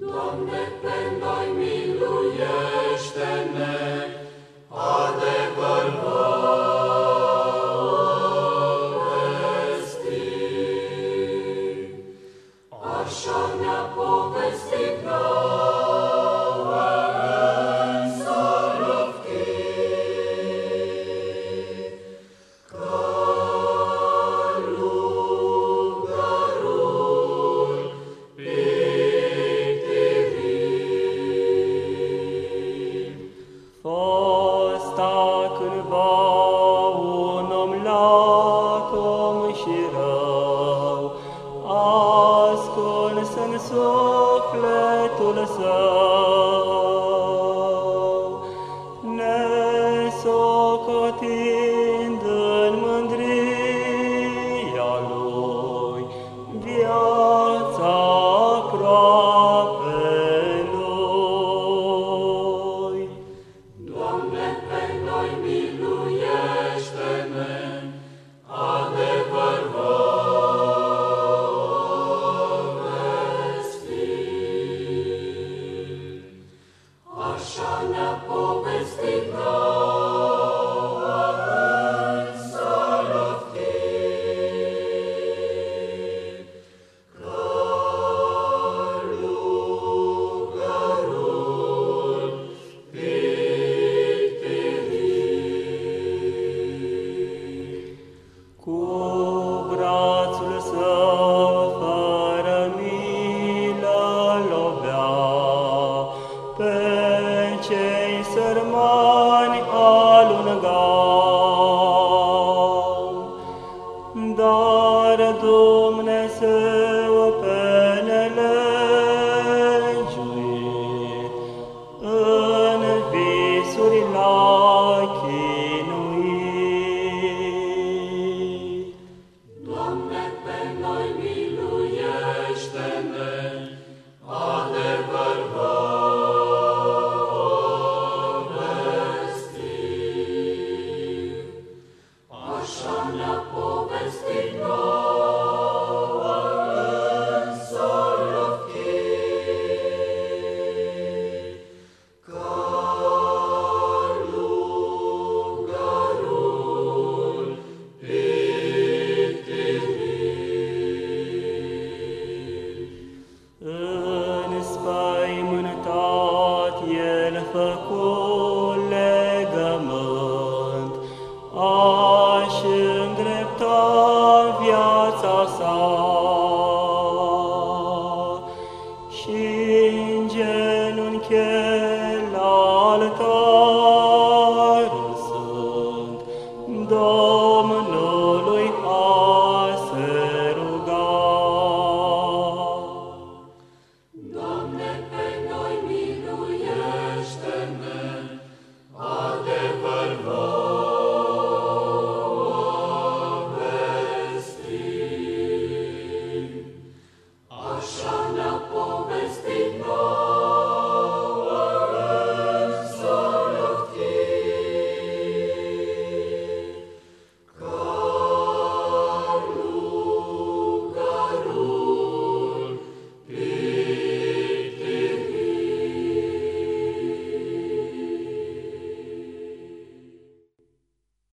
Doamne, pe noi miluiește-ne, adevăr Așa ne-a povestit nouă în sufletul său, nesocotind în mândria lui viața aproape lui. Doamne, pe noi povestit nouă sărmani alungau. Dar Dumnezeu făcut legământ, aș îndrepta viața sa. Și în genunchel altarul sunt Domnului Har.